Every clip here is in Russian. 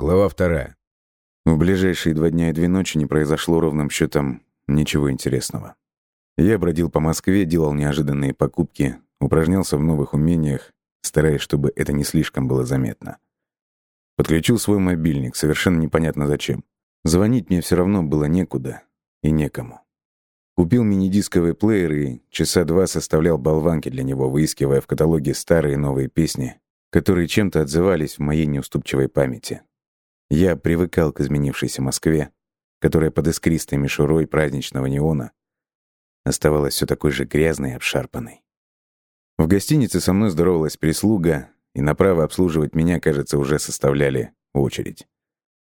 Глава вторая. В ближайшие два дня и две ночи не произошло ровным счетом ничего интересного. Я бродил по Москве, делал неожиданные покупки, упражнялся в новых умениях, стараясь, чтобы это не слишком было заметно. Подключил свой мобильник, совершенно непонятно зачем. Звонить мне все равно было некуда и некому. Купил мини-дисковый плеер и часа два составлял болванки для него, выискивая в каталоге старые и новые песни, которые чем-то отзывались в моей неуступчивой памяти. Я привыкал к изменившейся Москве, которая под искристой мишурой праздничного неона оставалась все такой же грязной и обшарпанной. В гостинице со мной здоровалась прислуга, и на право обслуживать меня, кажется, уже составляли очередь.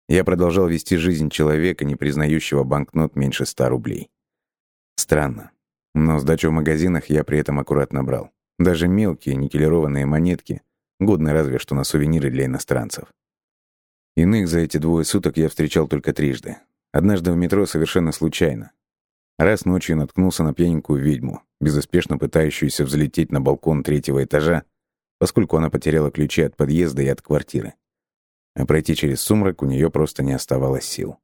Я продолжал вести жизнь человека, не признающего банкнот меньше ста рублей. Странно. Но сдачу в магазинах я при этом аккуратно брал. Даже мелкие никелированные монетки, годные разве что на сувениры для иностранцев. Иных за эти двое суток я встречал только трижды. Однажды в метро совершенно случайно. Раз ночью наткнулся на пьяненькую ведьму, безуспешно пытающуюся взлететь на балкон третьего этажа, поскольку она потеряла ключи от подъезда и от квартиры. А пройти через сумрак у нее просто не оставалось сил.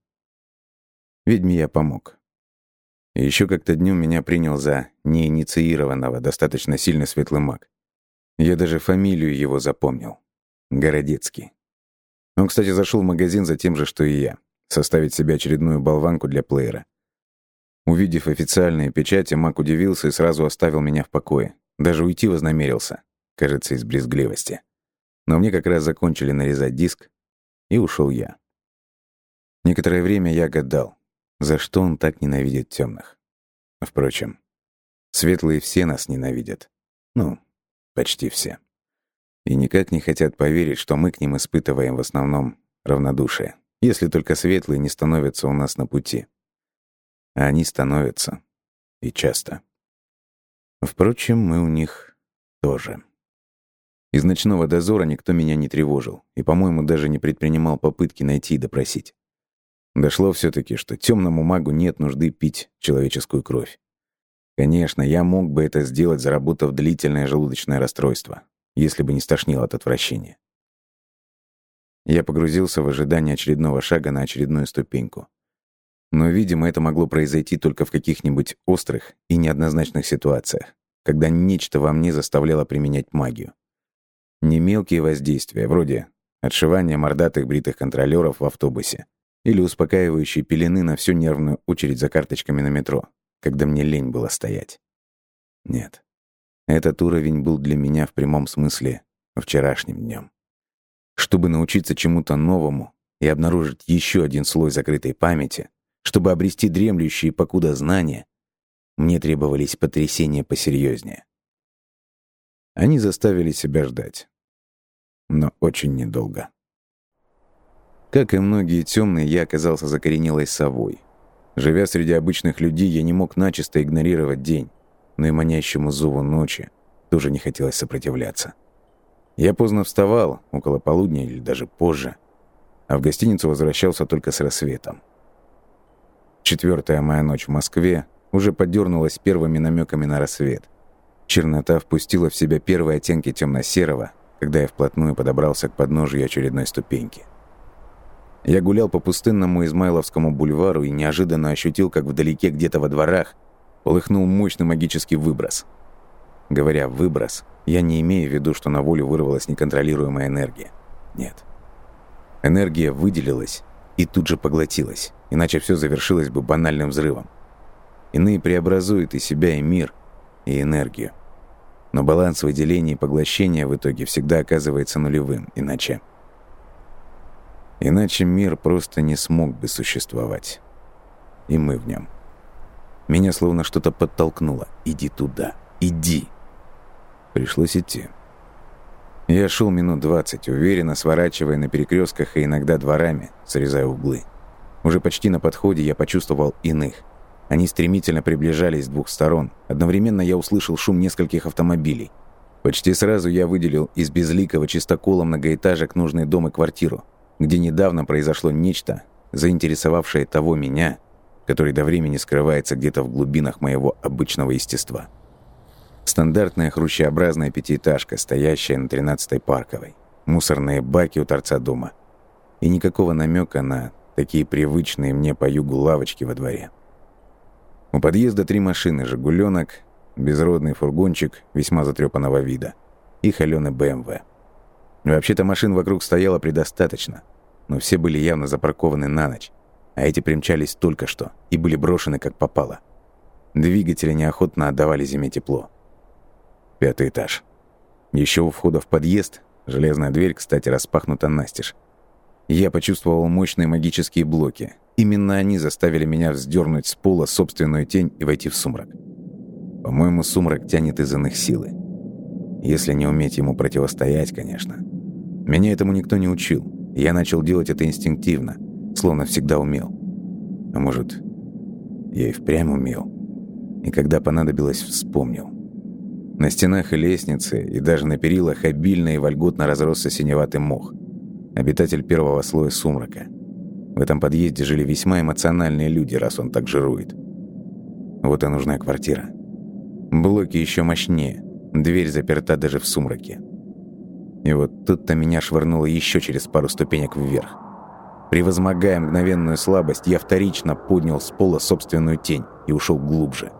Ведьме я помог. И еще как-то днем меня принял за неинициированного, достаточно сильно светлый маг. Я даже фамилию его запомнил. Городецкий. Он, кстати, зашел в магазин за тем же, что и я. Составить себе очередную болванку для плеера. Увидев официальные печати, Мак удивился и сразу оставил меня в покое. Даже уйти вознамерился. Кажется, из брезгливости. Но мне как раз закончили нарезать диск, и ушел я. Некоторое время я гадал, за что он так ненавидит темных. Впрочем, светлые все нас ненавидят. Ну, почти все и никак не хотят поверить, что мы к ним испытываем в основном равнодушие, если только светлые не становятся у нас на пути. А они становятся. И часто. Впрочем, мы у них тоже. Из ночного дозора никто меня не тревожил и, по-моему, даже не предпринимал попытки найти и допросить. Дошло все таки что темному магу нет нужды пить человеческую кровь. Конечно, я мог бы это сделать, заработав длительное желудочное расстройство если бы не стошнило от отвращения. Я погрузился в ожидание очередного шага на очередную ступеньку. Но, видимо, это могло произойти только в каких-нибудь острых и неоднозначных ситуациях, когда нечто во мне заставляло применять магию. Не мелкие воздействия, вроде отшивания мордатых бритых контролёров в автобусе или успокаивающие пелены на всю нервную очередь за карточками на метро, когда мне лень было стоять. Нет. Этот уровень был для меня в прямом смысле вчерашним днем. Чтобы научиться чему-то новому и обнаружить еще один слой закрытой памяти, чтобы обрести дремлющие покуда знания, мне требовались потрясения посерьезнее. Они заставили себя ждать. Но очень недолго. Как и многие темные, я оказался закоренелой совой. Живя среди обычных людей, я не мог начисто игнорировать день но и манящему зову ночи тоже не хотелось сопротивляться. Я поздно вставал, около полудня или даже позже, а в гостиницу возвращался только с рассветом. Четвертая моя ночь в Москве уже подернулась первыми намеками на рассвет. Чернота впустила в себя первые оттенки темно-серого, когда я вплотную подобрался к подножию очередной ступеньки. Я гулял по пустынному Измайловскому бульвару и неожиданно ощутил, как вдалеке где-то во дворах полыхнул мощный магический выброс. Говоря «выброс», я не имею в виду, что на волю вырвалась неконтролируемая энергия. Нет. Энергия выделилась и тут же поглотилась, иначе все завершилось бы банальным взрывом. Иные преобразуют и себя, и мир, и энергию. Но баланс выделения и поглощения в итоге всегда оказывается нулевым, иначе... Иначе мир просто не смог бы существовать. И мы в нем. Меня словно что-то подтолкнуло. «Иди туда! Иди!» Пришлось идти. Я шел минут двадцать, уверенно сворачивая на перекрестках и иногда дворами, срезая углы. Уже почти на подходе я почувствовал иных. Они стремительно приближались с двух сторон. Одновременно я услышал шум нескольких автомобилей. Почти сразу я выделил из безликого чистокола многоэтажек нужный дом и квартиру, где недавно произошло нечто, заинтересовавшее того меня, который до времени скрывается где-то в глубинах моего обычного естества. Стандартная хрущеобразная пятиэтажка, стоящая на 13-й парковой. Мусорные баки у торца дома. и никакого намека на такие привычные мне по югу лавочки во дворе. У подъезда три машины «Жигуленок», безродный фургончик весьма затрепанного вида и холеный БМВ. Вообще-то машин вокруг стояло предостаточно, но все были явно запаркованы на ночь, а эти примчались только что и были брошены как попало. Двигатели неохотно отдавали зиме тепло. Пятый этаж. Еще у входа в подъезд железная дверь, кстати, распахнута настежь. Я почувствовал мощные магические блоки. Именно они заставили меня вздернуть с пола собственную тень и войти в сумрак. По-моему, сумрак тянет из иных силы. Если не уметь ему противостоять, конечно. Меня этому никто не учил. Я начал делать это инстинктивно, словно всегда умел. А может, я и впрямь умел. И когда понадобилось, вспомнил. На стенах и лестнице, и даже на перилах обильно и вольготно разросся синеватый мох. Обитатель первого слоя сумрака. В этом подъезде жили весьма эмоциональные люди, раз он так жирует. Вот и нужная квартира. Блоки еще мощнее. Дверь заперта даже в сумраке. И вот тут-то меня швырнуло еще через пару ступенек вверх. Превозмогая мгновенную слабость, я вторично поднял с пола собственную тень и ушел глубже.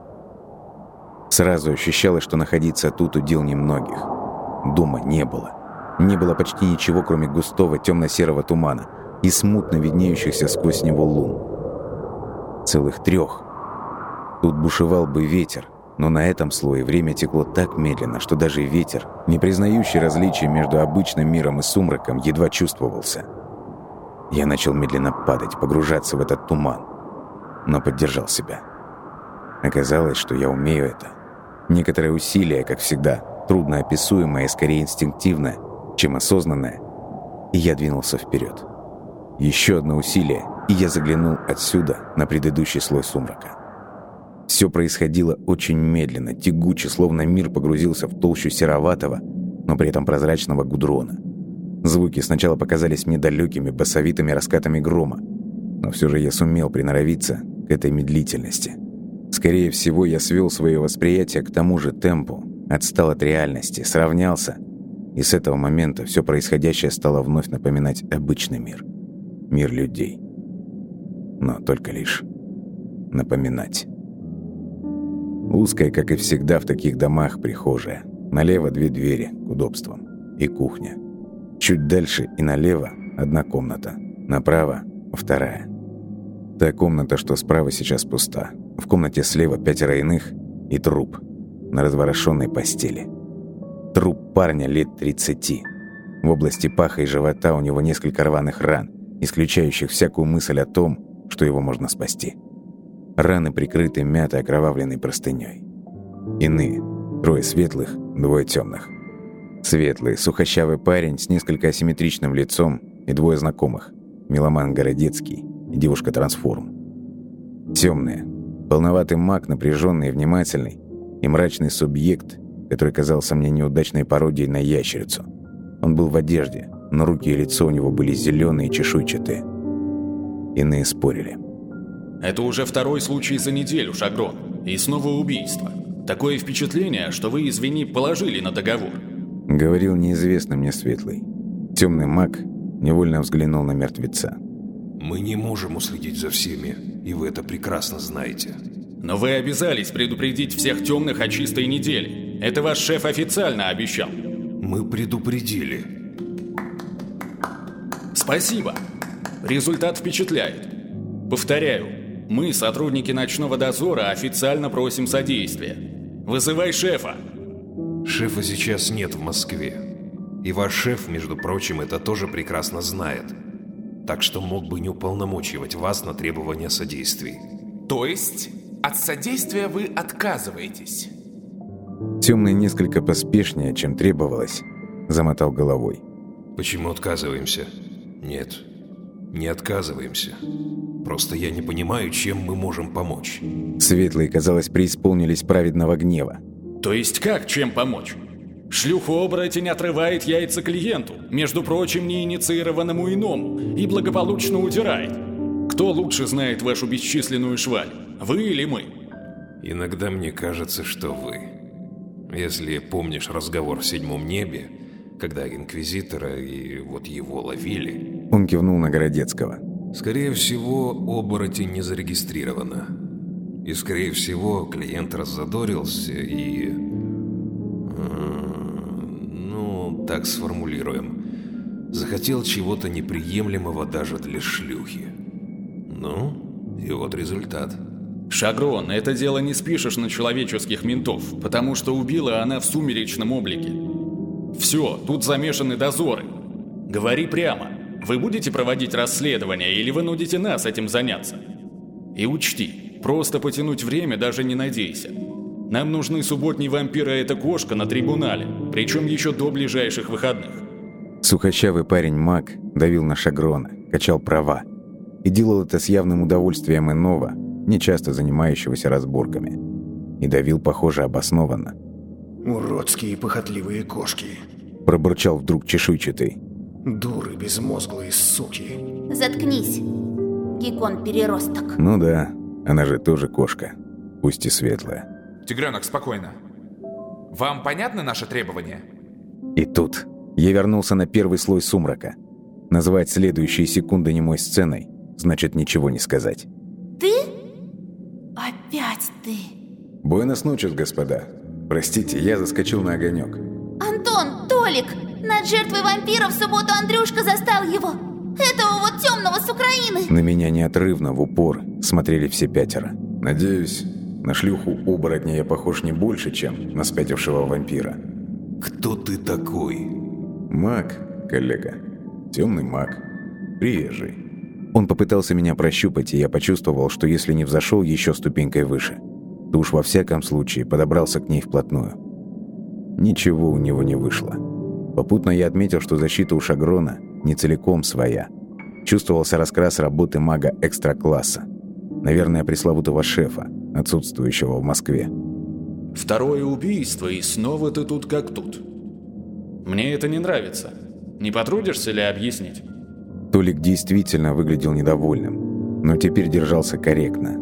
Сразу ощущалось, что находиться тут удел немногих. Дома не было. Не было почти ничего, кроме густого темно-серого тумана и смутно виднеющихся сквозь него лун. Целых трех. Тут бушевал бы ветер, но на этом слое время текло так медленно, что даже ветер, не признающий различия между обычным миром и сумраком, едва чувствовался. Я начал медленно падать, погружаться в этот туман, но поддержал себя. Оказалось, что я умею это. Некоторое усилие, как всегда, трудно описуемое скорее инстинктивное, чем осознанное, и я двинулся вперед. Еще одно усилие, и я заглянул отсюда на предыдущий слой сумрака. Все происходило очень медленно, тягуче, словно мир погрузился в толщу сероватого, но при этом прозрачного гудрона. Звуки сначала показались мне далекими, басовитыми раскатами грома, но все же я сумел приноровиться к этой медлительности. Скорее всего, я свел свое восприятие к тому же темпу, отстал от реальности, сравнялся, и с этого момента все происходящее стало вновь напоминать обычный мир. Мир людей. Но только лишь напоминать. Узкая, как и всегда в таких домах, прихожая. Налево две двери к удобствам. И кухня. Чуть дальше и налево одна комната. Направо вторая. Та комната, что справа сейчас пуста. В комнате слева пятеро иных и труп на разворошенной постели. Труп парня лет 30. В области паха и живота у него несколько рваных ран, исключающих всякую мысль о том, что его можно спасти. Раны прикрыты мятой окровавленной простыней. Иные. Трое светлых, двое темных. Светлый, сухощавый парень с несколько асимметричным лицом и двое знакомых. Меломан Городецкий и девушка-трансформ. Темные. Полноватый маг, напряженный и внимательный, и мрачный субъект, который казался мне неудачной пародией на ящерицу. Он был в одежде, но руки и лицо у него были зеленые и чешуйчатые. Иные спорили. Это уже второй случай за неделю, Шагрон. И снова убийство. Такое впечатление, что вы, извини, положили на договор. Говорил неизвестный мне светлый. Темный маг невольно взглянул на мертвеца. Мы не можем уследить за всеми, и вы это прекрасно знаете. Но вы обязались предупредить всех темных о чистой неделе. Это ваш шеф официально обещал. Мы предупредили. Спасибо. Результат впечатляет. Повторяю, мы, сотрудники ночного дозора, официально просим содействия. Вызывай шефа. Шефа сейчас нет в Москве. И ваш шеф, между прочим, это тоже прекрасно знает. Так что мог бы не уполномочивать вас на требования содействий. То есть от содействия вы отказываетесь? Темный несколько поспешнее, чем требовалось, замотал головой. Почему отказываемся? Нет, не отказываемся. Просто я не понимаю, чем мы можем помочь. Светлые, казалось, преисполнились праведного гнева. То есть как чем помочь? Шлюху-оборотень отрывает яйца клиенту, между прочим, неинициированному иному, и благополучно удирает. Кто лучше знает вашу бесчисленную шваль, вы или мы? Иногда мне кажется, что вы. Если помнишь разговор в седьмом небе, когда Инквизитора и вот его ловили, Он кивнул на Городецкого. Скорее всего, оборотень не зарегистрировано. И, скорее всего, клиент раззадорился и... Ну, так сформулируем. Захотел чего-то неприемлемого даже для шлюхи. Ну, и вот результат. Шагрон, это дело не спишешь на человеческих ментов, потому что убила она в сумеречном облике. Все, тут замешаны дозоры. Говори прямо. Вы будете проводить расследование или вы нудите нас этим заняться? И учти, просто потянуть время даже не надейся. Нам нужны субботний вампир, а эта кошка на трибунале, причем еще до ближайших выходных. Сухощавый парень Мак давил на Шагрона, качал права. И делал это с явным удовольствием иного, нечасто занимающегося разборками. И давил, похоже, обоснованно. «Уродские похотливые кошки. Пробурчал вдруг чешуйчатый. Дуры безмозглые суки. Заткнись, геккон-переросток. Ну да, она же тоже кошка, пусть и светлая. Тигренок, спокойно. Вам понятны наши требования? И тут я вернулся на первый слой сумрака. Назвать следующие секунды немой сценой значит ничего не сказать. Ты? Опять ты. Буэнос ночес, господа. Простите, я заскочил на огонек. Антон, Толик, над жертвой вампира в субботу Андрюшка застал его. Этого вот темного с Украины. На меня неотрывно, в упор, смотрели все пятеро. Надеюсь, на шлюху оборотня я похож не больше, чем на спятившего вампира. Кто ты такой? Маг, коллега. Темный маг. Приезжий. Он попытался меня прощупать, и я почувствовал, что если не взошел еще ступенькой выше, то уж во всяком случае подобрался к ней вплотную. Ничего у него не вышло. Попутно я отметил, что защита у Шагрона не целиком своя. Чувствовался раскрас работы мага экстра-класса. Наверное, пресловутого шефа, отсутствующего в Москве. Второе убийство, и снова ты тут как тут. Мне это не нравится. Не потрудишься ли объяснить? Толик действительно выглядел недовольным, но теперь держался корректно.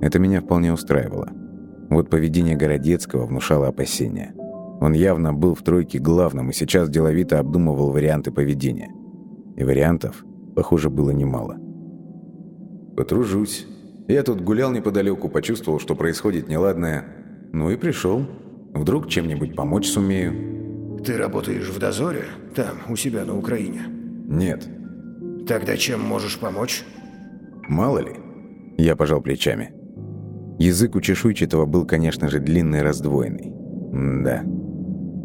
Это меня вполне устраивало. Вот поведение Городецкого внушало опасения. Он явно был в тройке главным и сейчас деловито обдумывал варианты поведения. И вариантов, похоже, было немало. «Потружусь. Я тут гулял неподалеку, почувствовал, что происходит неладное. Ну и пришел. Вдруг чем-нибудь помочь сумею». Ты работаешь в дозоре? Там, у себя на Украине. «Нет. Тогда чем можешь помочь? Мало ли». Я пожал плечами. Язык у чешуйчатого был, конечно же, длинный и раздвоенный. да.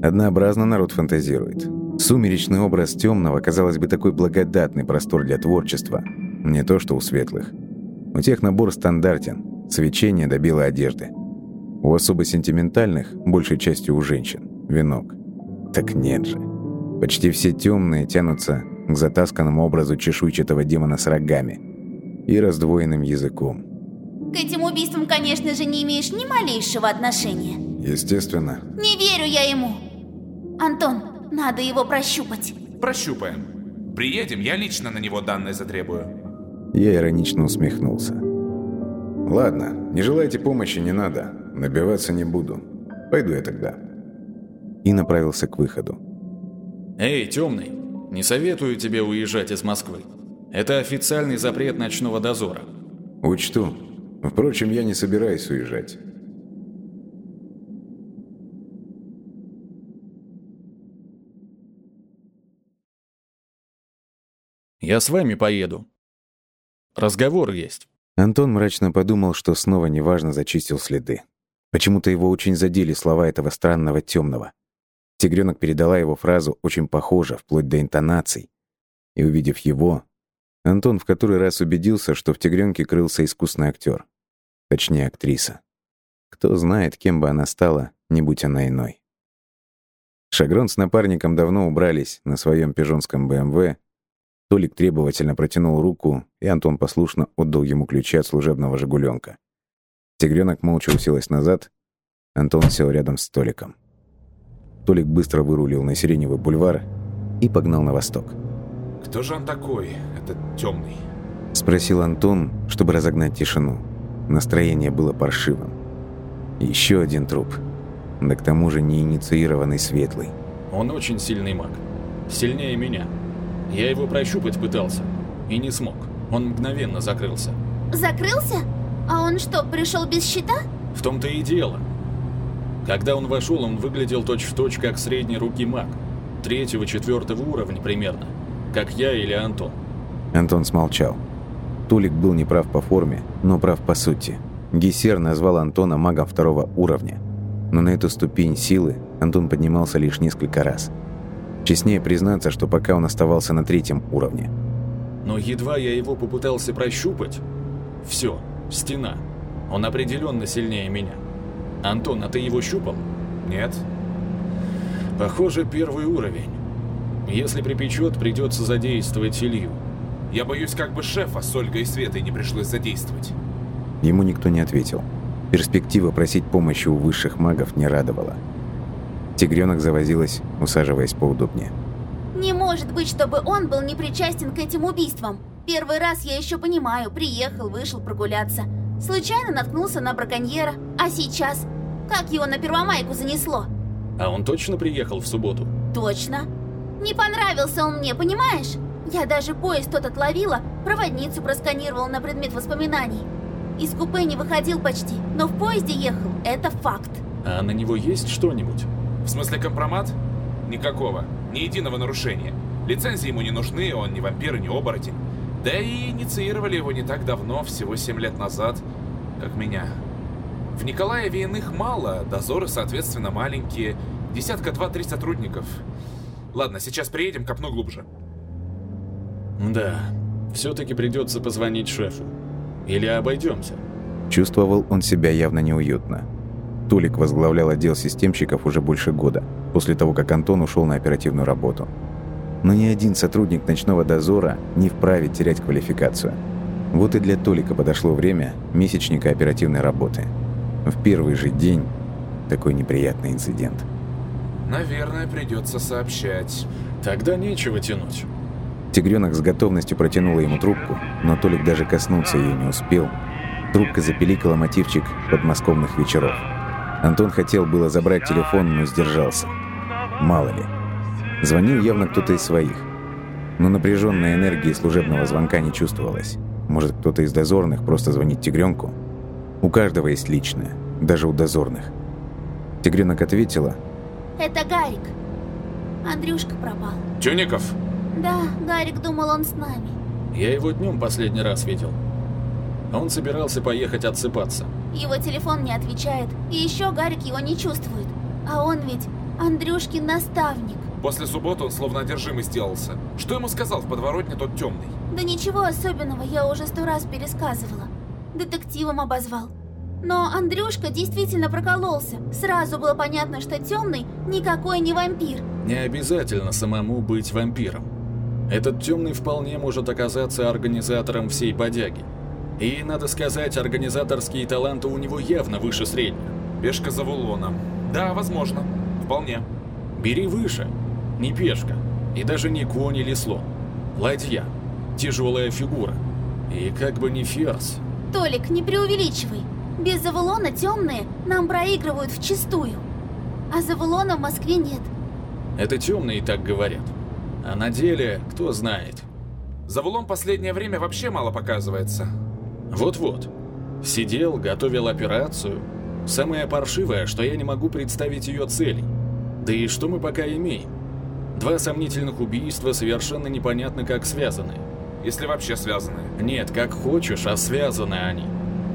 Однообразно народ фантазирует. Сумеречный образ темного, казалось бы, такой благодатный простор для творчества. Не то, что у светлых. У тех набор стандартен. Свечение до белой одежды. У особо сентиментальных, большей частью у женщин, венок. Так нет же. Почти все темные тянутся к затасканному образу чешуйчатого демона с рогами и раздвоенным языком. К этим убийствам, конечно же, не имеешь ни малейшего отношения. Естественно. Не верю я ему. Антон, надо его прощупать. Прощупаем. Приедем, я лично на него данные затребую. Я иронично усмехнулся. Ладно, не желаете помощи, не надо. Набиваться не буду. Пойду я тогда. И направился к выходу. Эй, темный, не советую тебе уезжать из Москвы. Это официальный запрет ночного дозора. Учту. Впрочем, я не собираюсь уезжать. Я с вами поеду. Разговор есть. Антон мрачно подумал, что снова неважно зачистил следы. Почему-то его очень задели слова этого странного темного. Тигренок передала его фразу очень похоже, вплоть до интонаций. И увидев его, Антон в который раз убедился, что в тигренке крылся искусный актер. Точнее, актриса. Кто знает, кем бы она стала, не будь она иной. Шагрон с напарником давно убрались на своем пижонском БМВ Толик требовательно протянул руку, и Антон послушно отдал ему ключи от служебного «Жигуленка». Тигренок молча уселась назад, Антон сел рядом с Толиком. Толик быстро вырулил на Сиреневый бульвар и погнал на восток. Кто же он такой, этот темный? Спросил Антон, чтобы разогнать тишину. Настроение было паршивым. Еще один труп. Да к тому же неинициированный светлый. Он очень сильный маг. Сильнее меня. Я его прощупать пытался. И не смог. Он мгновенно закрылся. Закрылся? А он что, пришел без щита? В том-то и дело. Когда он вошел, он выглядел точь-в-точь как средней руки маг. Третьего-четвертого уровня примерно. Как я или Антон. Антон смолчал. Тулик был неправ по форме, но прав по сути. Гессер назвал Антона магом второго уровня. Но на эту ступень силы Антон поднимался лишь несколько раз. Честнее признаться, что пока он оставался на третьем уровне. Но едва я его попытался прощупать, все, стена. Он определенно сильнее меня. Антон, а ты его щупал? Нет. Похоже, первый уровень. Если припечет, придется задействовать Илью. Я боюсь, как бы шефа с Ольгой и Светой не пришлось задействовать. Ему никто не ответил. Перспектива просить помощи у высших магов не радовала. Тигренок завозилась, усаживаясь поудобнее. Не может быть, чтобы он был не причастен к этим убийствам. Первый раз я еще понимаю, приехал, вышел прогуляться. Случайно наткнулся на браконьера. А сейчас? Как его на Первомайку занесло? А он точно приехал в субботу? Точно. Не понравился он мне, понимаешь? Я даже поезд тот отловила, проводницу просканировал на предмет воспоминаний. Из купе не выходил почти, но в поезде ехал, это факт. А на него есть что-нибудь? В смысле компромат? Никакого. Ни единого нарушения. Лицензии ему не нужны, он не вампир и не оборотень. Да и инициировали его не так давно, всего 7 лет назад, как меня. В Николаеве иных мало, дозоры, соответственно, маленькие. Десятка два-три сотрудников. Ладно, сейчас приедем, копну глубже. Да, все-таки придется позвонить шефу. Или обойдемся. Чувствовал он себя явно неуютно. Толик возглавлял отдел системщиков уже больше года, после того, как Антон ушел на оперативную работу. Но ни один сотрудник ночного дозора не вправе терять квалификацию. Вот и для Толика подошло время месячника оперативной работы. В первый же день такой неприятный инцидент. Наверное, придется сообщать. Тогда нечего тянуть. Тигренок с готовностью протянула ему трубку, но Толик даже коснуться ее не успел. Трубка запеликала мотивчик подмосковных вечеров. Антон хотел было забрать телефон, но сдержался. Мало ли. Звонил явно кто-то из своих. Но напряженной энергии служебного звонка не чувствовалось. Может, кто-то из дозорных просто звонит Тигренку? У каждого есть личное, даже у дозорных. Тигренок ответила. Это Гарик. Андрюшка пропал. Тюников? Да, Гарик думал, он с нами. Я его днем последний раз видел. Он собирался поехать отсыпаться. Его телефон не отвечает, и еще Гарик его не чувствует. А он ведь Андрюшкин наставник. После субботы он словно одержимый сделался. Что ему сказал в подворотне тот темный? Да ничего особенного, я уже сто раз пересказывала. Детективом обозвал. Но Андрюшка действительно прокололся. Сразу было понятно, что темный никакой не вампир. Не обязательно самому быть вампиром. Этот темный вполне может оказаться организатором всей бодяги. И, надо сказать, организаторские таланты у него явно выше среднего. Пешка за Вулоном. Да, возможно. Вполне. Бери выше. Не пешка. И даже не конь или слон. Ладья. Тяжелая фигура. И как бы не ферзь. Толик, не преувеличивай. Без Завулона темные нам проигрывают вчистую. А Завулона в Москве нет. Это темные так говорят. А на деле, кто знает. Завулон последнее время вообще мало показывается. Вот-вот. Сидел, готовил операцию. Самое паршивое, что я не могу представить ее целей. Да и что мы пока имеем? Два сомнительных убийства совершенно непонятно как связаны. Если вообще связаны. Нет, как хочешь, а связаны они.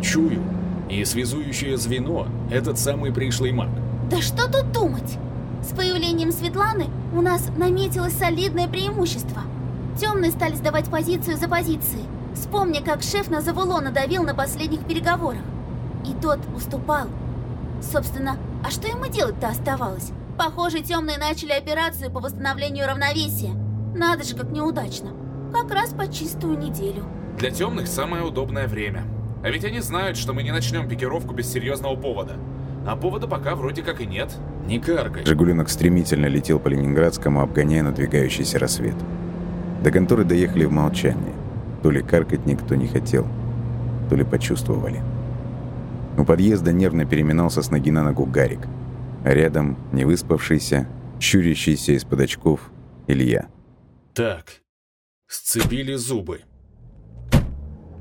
Чую. И связующее звено – этот самый пришлый маг. Да что тут думать? С появлением Светланы у нас наметилось солидное преимущество. Темные стали сдавать позицию за позицией. Вспомни, как шеф на Завулона давил на последних переговорах. И тот уступал. Собственно, а что ему делать-то оставалось? Похоже, темные начали операцию по восстановлению равновесия. Надо же, как неудачно. Как раз по чистую неделю. Для темных самое удобное время. А ведь они знают, что мы не начнем пикировку без серьезного повода. А повода пока вроде как и нет. Не каркай. Жигуленок стремительно летел по Ленинградскому, обгоняя надвигающийся рассвет. До конторы доехали в молчании. То ли каркать никто не хотел, то ли почувствовали. У подъезда нервно переминался с ноги на ногу Гарик. А рядом невыспавшийся, щурящийся из-под очков Илья. Так, Сцепили зубы.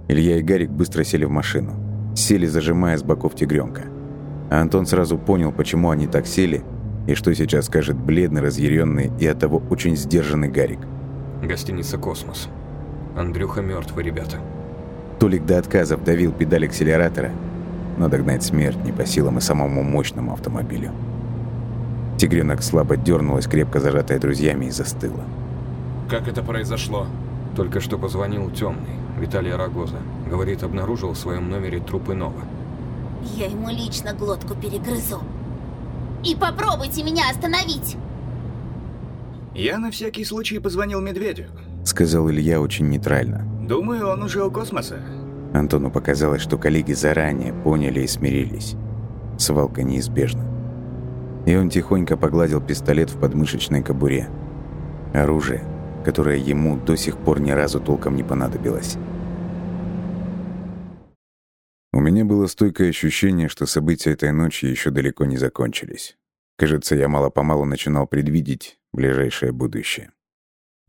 Илья и Гарик быстро сели в машину. Сели, зажимая с боков тигренка. А Антон сразу понял, почему они так сели, и что сейчас скажет бледный, разъяренный и оттого очень сдержанный Гарик. Гостиница «Космос». Андрюха мертвый, ребята. Толик до отказов давил педаль акселератора, но догнать смерть не по силам и самому мощному автомобилю. Тигренок слабо дернулась, крепко зажатая друзьями, и застыла. Как это произошло? Только что позвонил темный, Виталий Рогоза. Говорит, обнаружил в своем номере труп иного. Я ему лично глотку перегрызу. И попробуйте меня остановить! Я на всякий случай позвонил Медведю. Сказал Илья очень нейтрально. Думаю, он уже у космоса. Антону показалось, что коллеги заранее поняли и смирились. Свалка неизбежна. И он тихонько погладил пистолет в подмышечной кобуре. Оружие, которое ему до сих пор ни разу толком не понадобилось. У меня было стойкое ощущение, что события этой ночи еще далеко не закончились. Кажется, я мало-помалу начинал предвидеть ближайшее будущее.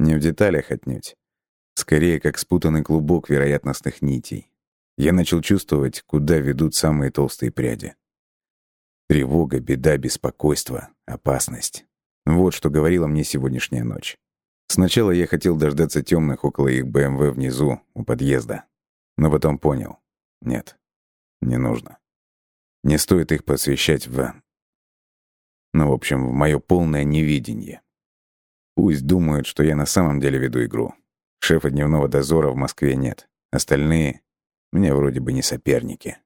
Не в деталях отнюдь. Скорее, как спутанный клубок вероятностных нитей. Я начал чувствовать, куда ведут самые толстые пряди. Тревога, беда, беспокойство, опасность. Вот что говорила мне сегодняшняя ночь. Сначала я хотел дождаться темных около их БМВ внизу, у подъезда. Но потом понял. Нет, не нужно. Не стоит их посвящать в... Ну, в общем, в мое полное невидение. Пусть думают, что я на самом деле веду игру. Шефа дневного дозора в Москве нет. Остальные мне вроде бы не соперники.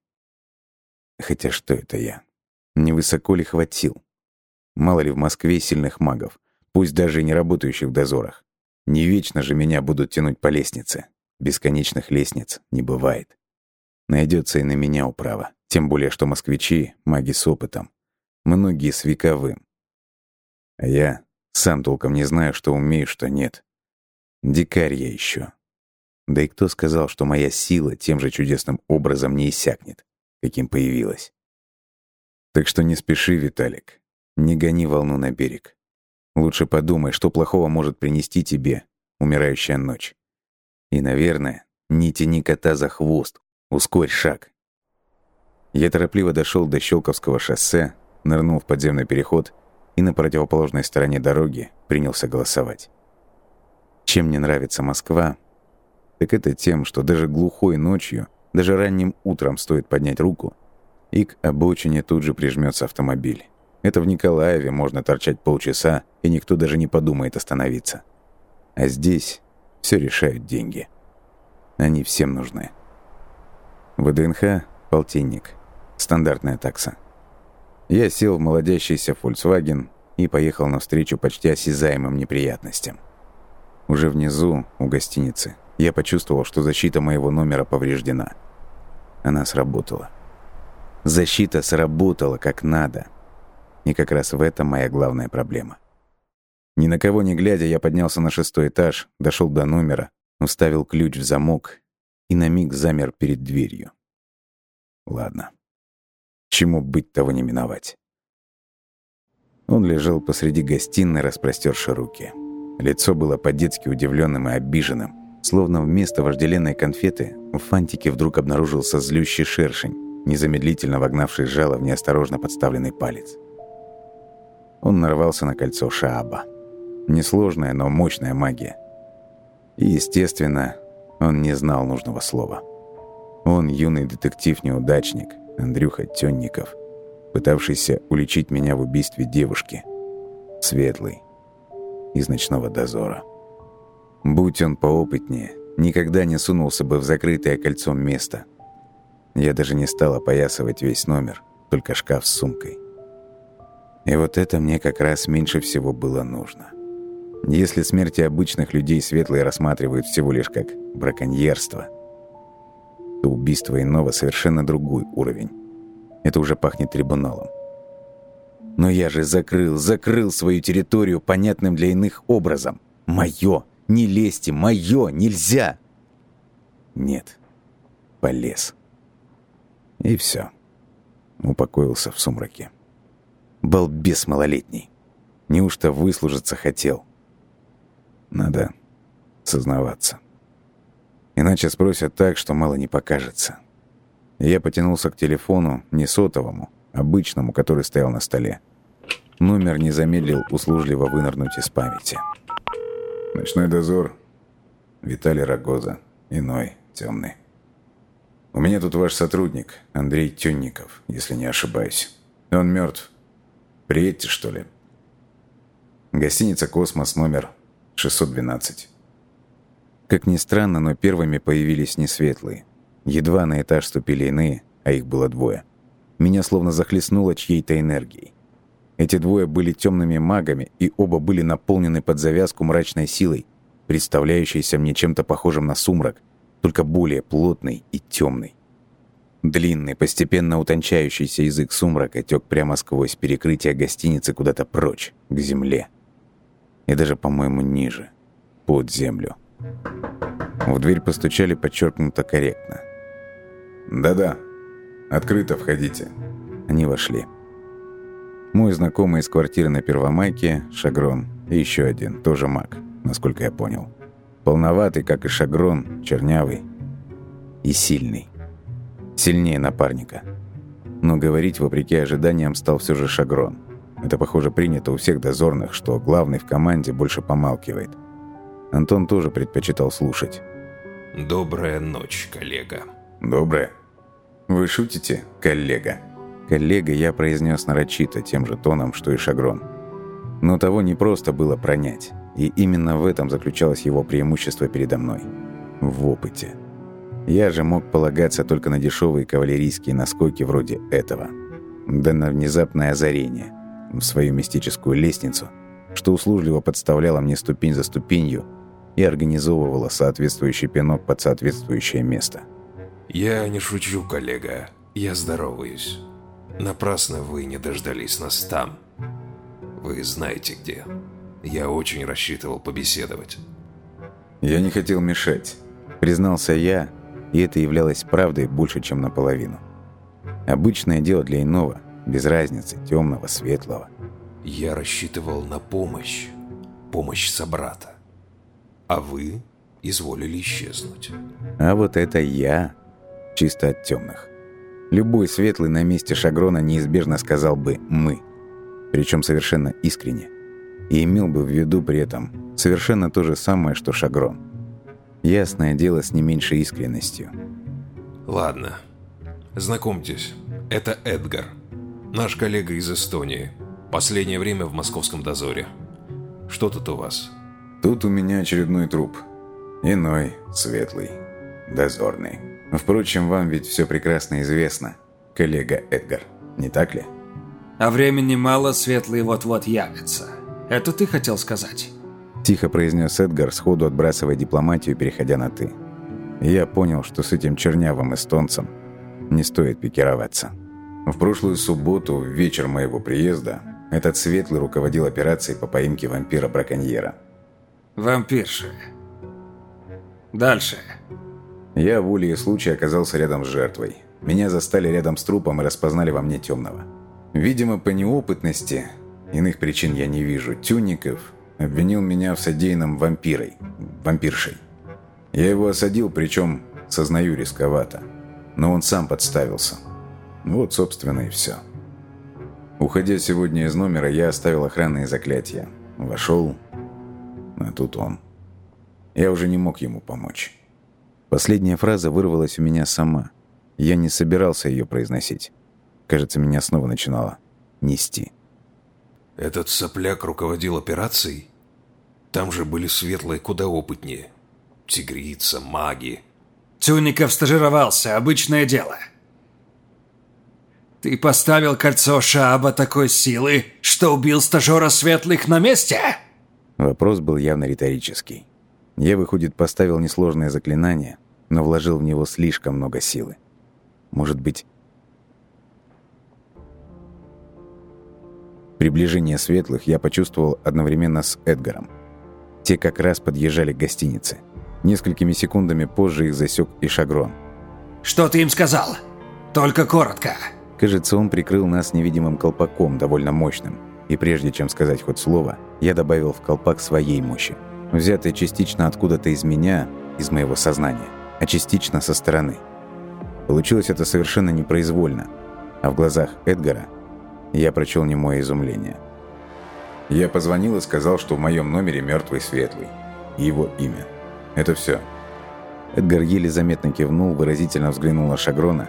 Хотя что это я? Невысоко ли хватил? Мало ли в Москве сильных магов, пусть даже и не работающих в дозорах. Не вечно же меня будут тянуть по лестнице. Бесконечных лестниц не бывает. Найдется и на меня управа. Тем более, что москвичи — маги с опытом. Многие с вековым. А я сам толком не знаю, что умею, что нет. Дикарь я еще. Да и кто сказал, что моя сила тем же чудесным образом не иссякнет, каким появилась? Так что не спеши, Виталик. Не гони волну на берег. Лучше подумай, что плохого может принести тебе умирающая ночь. И, наверное, не тяни кота за хвост, Ускорь шаг. Я торопливо дошел до Щелковского шоссе, нырнул в подземный переход и на противоположной стороне дороги принялся голосовать. Чем мне нравится Москва, так это тем, что даже глухой ночью, даже ранним утром стоит поднять руку, и к обочине тут же прижмется автомобиль. Это в Николаеве можно торчать полчаса, и никто даже не подумает остановиться. А здесь все решают деньги. Они всем нужны. ВДНХ – полтинник. Стандартная такса. Я сел в молодящийся Volkswagen и поехал навстречу почти осязаемым неприятностям. Уже внизу, у гостиницы, я почувствовал, что защита моего номера повреждена. Она сработала. Защита сработала как надо. И как раз в этом моя главная проблема. Ни на кого не глядя, я поднялся на шестой этаж, дошел до номера, уставил ключ в замок и на миг замер перед дверью. Ладно. Чему быть, того не миновать. Он лежал посреди гостиной, распростерши руки. Лицо было по-детски удивленным и обиженным, словно вместо вожделенной конфеты в фантике вдруг обнаружился злющий шершень, незамедлительно вогнавший жало в неосторожно подставленный палец. Он нарвался на кольцо Шааба. Несложная, но мощная магия. И, естественно, он не знал нужного слова. Он юный детектив-неудачник, Андрюха Тёнников, пытавшийся уличить меня в убийстве девушки. Светлый. Из ночного дозора. Будь он поопытнее, никогда не сунулся бы в закрытое кольцом место. Я даже не стал опоясывать весь номер, только шкаф с сумкой. И вот это мне как раз меньше всего было нужно. Если смерти обычных людей светлые рассматривают всего лишь как браконьерство, то убийство иного совершенно другой уровень. Это уже пахнет трибуналом. Но я же закрыл, закрыл свою территорию понятным для иных образом. Моё! Не лезьте! Моё! Нельзя! Нет. Полез. И все. Упокоился в сумраке. Балбес малолетний. Неужто выслужиться хотел? Надо сознаваться. Иначе спросят так, что мало не покажется. Я потянулся к телефону, не сотовому, обычному, который стоял на столе. Номер не замедлил услужливо вынырнуть из памяти. «Ночной дозор. Виталий Рогоза. Иной, темный. У меня тут ваш сотрудник, Андрей Тюнников, если не ошибаюсь. Он мертв. Приедьте, что ли?» Гостиница «Космос», номер 612. Как ни странно, но первыми появились не светлые. Едва на этаж ступили иные, а их было двое. Меня словно захлестнуло чьей-то энергией. Эти двое были темными магами, и оба были наполнены под завязку мрачной силой, представляющейся мне чем-то похожим на сумрак, только более плотный и темный. Длинный, постепенно утончающийся язык сумрака тек прямо сквозь перекрытие гостиницы куда-то прочь, к земле. И даже, по-моему, ниже, под землю. В дверь постучали подчеркнуто корректно. «Да-да, открыто входите». Они вошли. Мой знакомый из квартиры на Первомайке, Шагрон, и еще один, тоже маг, насколько я понял. Полноватый, как и Шагрон, чернявый и сильный. Сильнее напарника. Но говорить, вопреки ожиданиям, стал все же Шагрон. Это, похоже, принято у всех дозорных, что главный в команде больше помалкивает. Антон тоже предпочитал слушать. Добрая ночь, коллега. Добрая. Вы шутите, коллега? Коллега я произнес нарочито, тем же тоном, что и Шагрон. Но того не просто было пронять. И именно в этом заключалось его преимущество передо мной. В опыте. Я же мог полагаться только на дешевые кавалерийские наскоки вроде этого. Да на внезапное озарение в свою мистическую лестницу, что услужливо подставляло мне ступень за ступенью и организовывало соответствующий пинок под соответствующее место. «Я не шучу, коллега. Я здороваюсь. Напрасно вы не дождались нас там. Вы знаете где. Я очень рассчитывал побеседовать. Я не хотел мешать. Признался я, и это являлось правдой больше, чем наполовину. Обычное дело для иного, без разницы, темного, светлого. Я рассчитывал на помощь. Помощь собрата. А вы изволили исчезнуть. А вот это я, чисто от темных. Любой светлый на месте Шагрона неизбежно сказал бы «мы», причем совершенно искренне, и имел бы в виду при этом совершенно то же самое, что Шагрон. Ясное дело с не меньшей искренностью. Ладно, знакомьтесь, это Эдгар, наш коллега из Эстонии, последнее время в московском дозоре. Что тут у вас? Тут у меня очередной труп. Иной, светлый, дозорный. Впрочем, вам ведь все прекрасно известно, коллега Эдгар, не так ли? А времени мало, светлый вот-вот явится. Это ты хотел сказать? Тихо произнес Эдгар, сходу отбрасывая дипломатию, переходя на «ты». я понял, что с этим чернявым эстонцем не стоит пикироваться. В прошлую субботу, в вечер моего приезда, этот светлый руководил операцией по поимке вампира-браконьера. Вампирши. Дальше. Я волей и случая оказался рядом с жертвой. Меня застали рядом с трупом и распознали во мне темного. Видимо, по неопытности, иных причин я не вижу, Тюников обвинил меня в содеянном вампирой, вампиршей. Я его осадил, причем, сознаю, рисковато. Но он сам подставился. Вот, собственно, и все. Уходя сегодня из номера, я оставил охранные заклятия. Вошел, а тут он. Я уже не мог ему помочь. Последняя фраза вырвалась у меня сама. Я не собирался ее произносить. Кажется, меня снова начинало нести. Этот сопляк руководил операцией? Там же были светлые куда опытнее. Тигрица, маги. Тюников стажировался, обычное дело. Ты поставил кольцо Шааба такой силы, что убил стажера светлых на месте? Вопрос был явно риторический. Я, выходит, поставил несложное заклинание, но вложил в него слишком много силы. Может быть... Приближение светлых я почувствовал одновременно с Эдгаром. Те как раз подъезжали к гостинице. Несколькими секундами позже их засек и Шагрон. «Что ты им сказал? Только коротко!» Кажется, он прикрыл нас невидимым колпаком, довольно мощным. И прежде чем сказать хоть слово, я добавил в колпак своей мощи. взятые частично откуда-то из меня, из моего сознания, а частично со стороны. Получилось это совершенно непроизвольно, а в глазах Эдгара я прочел немое изумление. Я позвонил и сказал, что в моем номере мертвый светлый. И его имя. Это все. Эдгар еле заметно кивнул, выразительно взглянул на Шагрона.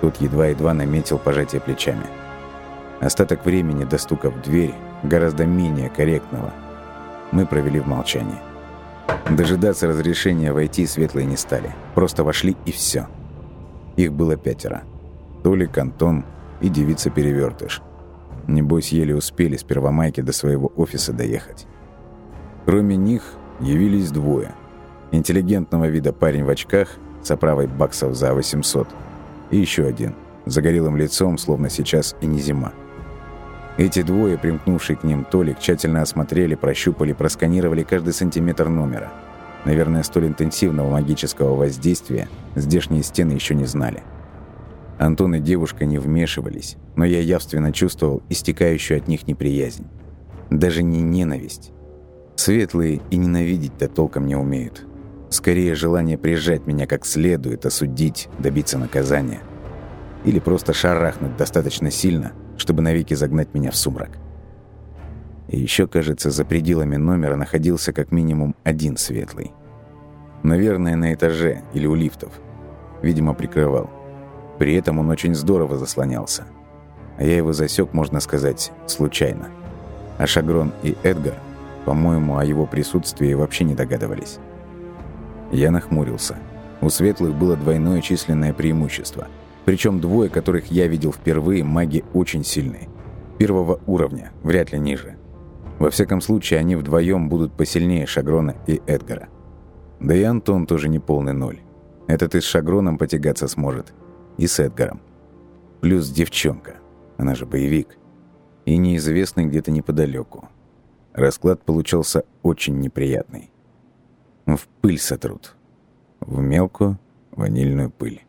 Тот едва-едва наметил пожатие плечами. Остаток времени до стука в дверь, гораздо менее корректного, мы провели в молчании. Дожидаться разрешения войти светлые не стали. Просто вошли и все. Их было пятеро. Толик, Антон и девица-перевертыш. Небось, еле успели с Первомайки до своего офиса доехать. Кроме них явились двое. Интеллигентного вида парень в очках с оправой баксов за 800 и еще один, загорелым лицом, словно сейчас и не зима. Эти двое, примкнувший к ним Толик, тщательно осмотрели, прощупали, просканировали каждый сантиметр номера. Наверное, столь интенсивного магического воздействия здешние стены еще не знали. Антон и девушка не вмешивались, но я явственно чувствовал истекающую от них неприязнь. Даже не ненависть. Светлые и ненавидеть-то толком не умеют. Скорее желание прижать меня как следует, осудить, добиться наказания. Или просто шарахнуть достаточно сильно, чтобы навеки загнать меня в сумрак. И еще, кажется, за пределами номера находился как минимум один светлый. Наверное, на этаже или у лифтов. Видимо, прикрывал. При этом он очень здорово заслонялся. А я его засек, можно сказать, случайно. А Шагрон и Эдгар, по-моему, о его присутствии вообще не догадывались. Я нахмурился. У светлых было двойное численное преимущество. Причем двое, которых я видел впервые, маги очень сильные. Первого уровня, вряд ли ниже. Во всяком случае, они вдвоем будут посильнее Шагрона и Эдгара. Да и Антон тоже не полный ноль. Этот и с Шагроном потягаться сможет – и с Эдгаром. Плюс девчонка, она же боевик, и неизвестный где-то неподалеку. Расклад получился очень неприятный. В пыль сотрут. В мелкую ванильную пыль.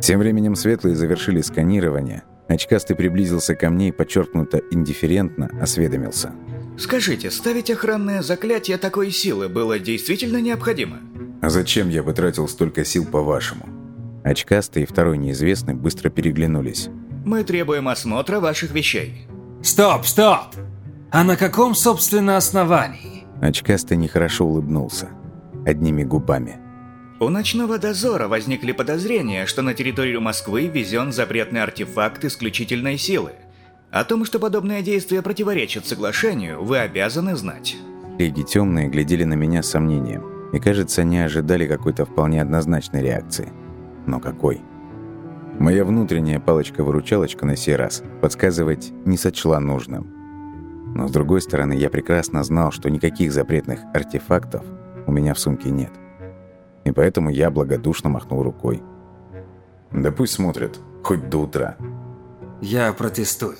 Тем временем светлые завершили сканирование. Очкастый приблизился ко мне и подчеркнуто индифферентно осведомился. Скажите, ставить охранное заклятие такой силы было действительно необходимо? А зачем я бы тратил столько сил по-вашему? Очкастый и второй неизвестный быстро переглянулись. Мы требуем осмотра ваших вещей. Стоп, стоп! А на каком, собственно, основании? Очкастый нехорошо улыбнулся. Одними губами. У ночного дозора возникли подозрения, что на территорию Москвы везен запретный артефакт исключительной силы. О том, что подобное действие противоречит соглашению, вы обязаны знать. Леди темные глядели на меня с сомнением. И, кажется, не ожидали какой-то вполне однозначной реакции но какой. Моя внутренняя палочка-выручалочка на сей раз подсказывать не сочла нужным. Но с другой стороны, я прекрасно знал, что никаких запретных артефактов у меня в сумке нет. И поэтому я благодушно махнул рукой. Да пусть смотрят, хоть до утра. Я протестую.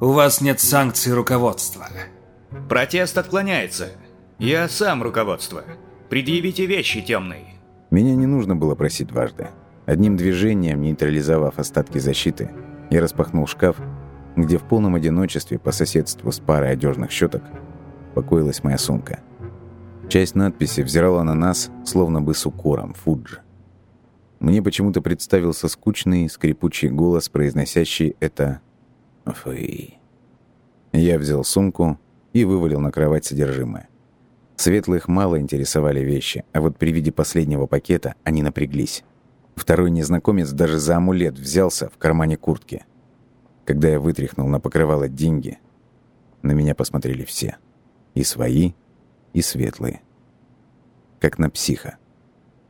У вас нет санкций руководства. Протест отклоняется. Я сам руководство. Предъявите вещи темные. Меня не нужно было просить дважды. Одним движением, нейтрализовав остатки защиты, я распахнул шкаф, где в полном одиночестве по соседству с парой одежных щеток покоилась моя сумка. Часть надписи взирала на нас, словно бы с укором, Фуджи. Мне почему-то представился скучный, скрипучий голос, произносящий это «Фы». Я взял сумку и вывалил на кровать содержимое. Светлых мало интересовали вещи, а вот при виде последнего пакета они напряглись. Второй незнакомец даже за амулет взялся в кармане куртки. Когда я вытряхнул на покрывало деньги, на меня посмотрели все. И свои, и светлые. Как на психа.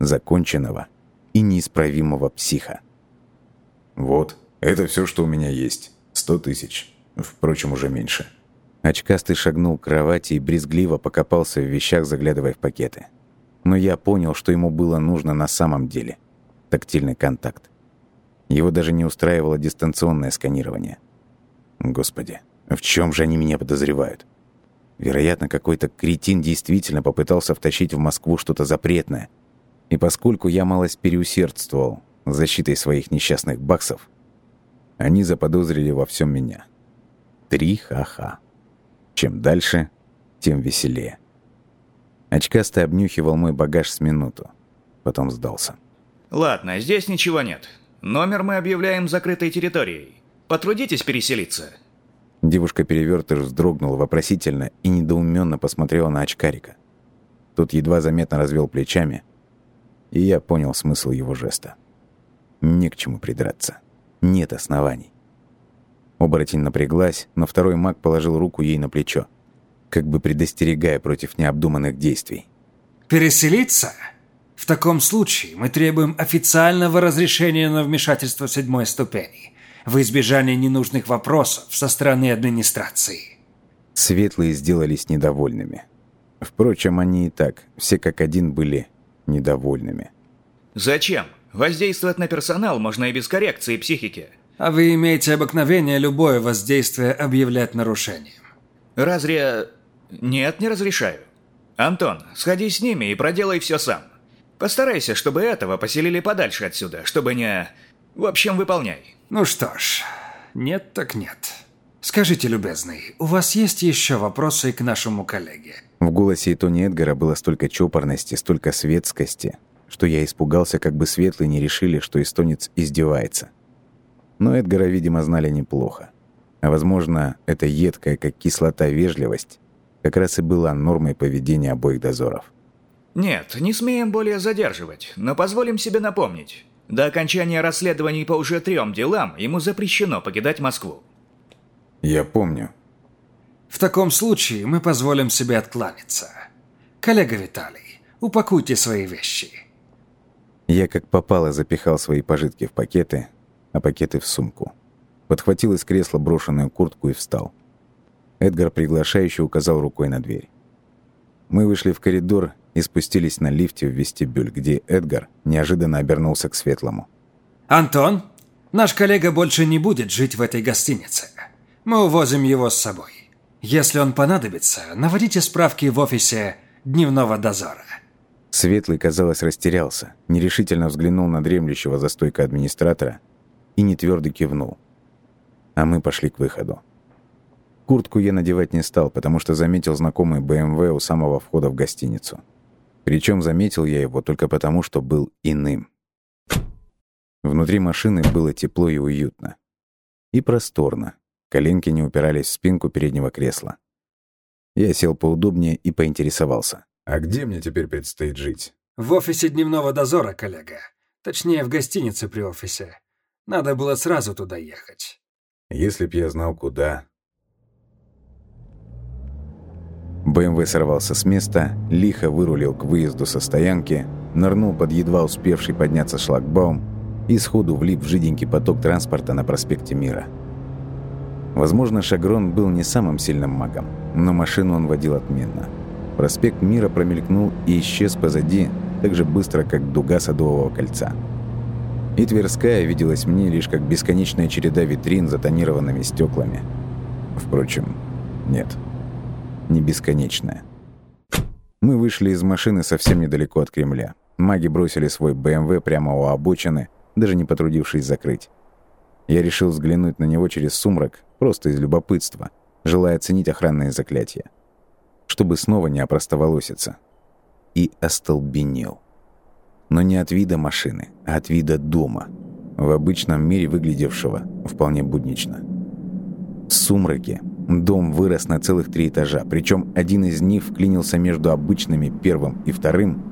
Законченного и неисправимого психа. Вот, это все, что у меня есть. Сто тысяч. Впрочем, уже меньше. Очкастый шагнул к кровати и брезгливо покопался в вещах, заглядывая в пакеты. Но я понял, что ему было нужно на самом деле. Тактильный контакт. Его даже не устраивало дистанционное сканирование. Господи, в чем же они меня подозревают? Вероятно, какой-то кретин действительно попытался втащить в Москву что-то запретное. И поскольку я малость переусердствовал защитой своих несчастных баксов, они заподозрили во всем меня. Три ха-ха. Чем дальше, тем веселее. Очкастый обнюхивал мой багаж с минуту. Потом сдался. Ладно, здесь ничего нет. Номер мы объявляем закрытой территорией. Потрудитесь переселиться. Девушка-перевертыш вздрогнула вопросительно и недоуменно посмотрела на очкарика. Тот едва заметно развел плечами, и я понял смысл его жеста. Не к чему придраться. Нет оснований. Оборотень напряглась, но второй маг положил руку ей на плечо, как бы предостерегая против необдуманных действий. Переселиться? В таком случае мы требуем официального разрешения на вмешательство седьмой ступени в избежание ненужных вопросов со стороны администрации. Светлые сделались недовольными. Впрочем, они и так, все как один были недовольными. Зачем? Воздействовать на персонал можно и без коррекции психики. А вы имеете обыкновение любое воздействие объявлять нарушением. Разве... Нет, не разрешаю. Антон, сходи с ними и проделай все сам. Постарайся, чтобы этого поселили подальше отсюда, чтобы не... В общем, выполняй. Ну что ж, нет так нет. Скажите, любезный, у вас есть еще вопросы к нашему коллеге? В голосе и тоне Эдгара было столько чопорности, столько светскости, что я испугался, как бы светлые не решили, что эстонец издевается. Но Эдгара, видимо, знали неплохо. А возможно, эта едкая, как кислота, вежливость как раз и была нормой поведения обоих дозоров. Нет, не смеем более задерживать, но позволим себе напомнить. До окончания расследований по уже трем делам ему запрещено покидать Москву. Я помню. В таком случае мы позволим себе откланяться. Коллега Виталий, упакуйте свои вещи. Я как попало запихал свои пожитки в пакеты, а пакеты в сумку. Подхватил из кресла брошенную куртку и встал. Эдгар приглашающе указал рукой на дверь. Мы вышли в коридор и спустились на лифте в вестибюль, где Эдгар неожиданно обернулся к Светлому. «Антон, наш коллега больше не будет жить в этой гостинице. Мы увозим его с собой. Если он понадобится, наводите справки в офисе дневного дозора». Светлый, казалось, растерялся, нерешительно взглянул на дремлющего за стойкой администратора и нетвердо кивнул. А мы пошли к выходу. Куртку я надевать не стал, потому что заметил знакомый БМВ у самого входа в гостиницу. Причем заметил я его только потому, что был иным. Внутри машины было тепло и уютно. И просторно. Коленки не упирались в спинку переднего кресла. Я сел поудобнее и поинтересовался. «А где мне теперь предстоит жить?» В офисе дневного дозора, коллега. Точнее, в гостинице при офисе. Надо было сразу туда ехать. Если б я знал, куда. БМВ сорвался с места, лихо вырулил к выезду со стоянки, нырнул под едва успевший подняться шлагбаум и сходу влип в жиденький поток транспорта на проспекте Мира. Возможно, Шагрон был не самым сильным магом, но машину он водил отменно. Проспект Мира промелькнул и исчез позади так же быстро, как дуга Садового кольца. И Тверская виделась мне лишь как бесконечная череда витрин за тонированными стеклами. Впрочем, нет, не бесконечная. Мы вышли из машины совсем недалеко от Кремля. Маги бросили свой БМВ прямо у обочины, даже не потрудившись закрыть. Я решил взглянуть на него через сумрак, просто из любопытства, желая оценить охранные заклятия чтобы снова не опростоволоситься. И остолбенел. Но не от вида машины, а от вида дома, в обычном мире выглядевшего вполне буднично. В сумраке дом вырос на целых три этажа, причем один из них вклинился между обычными первым и вторым,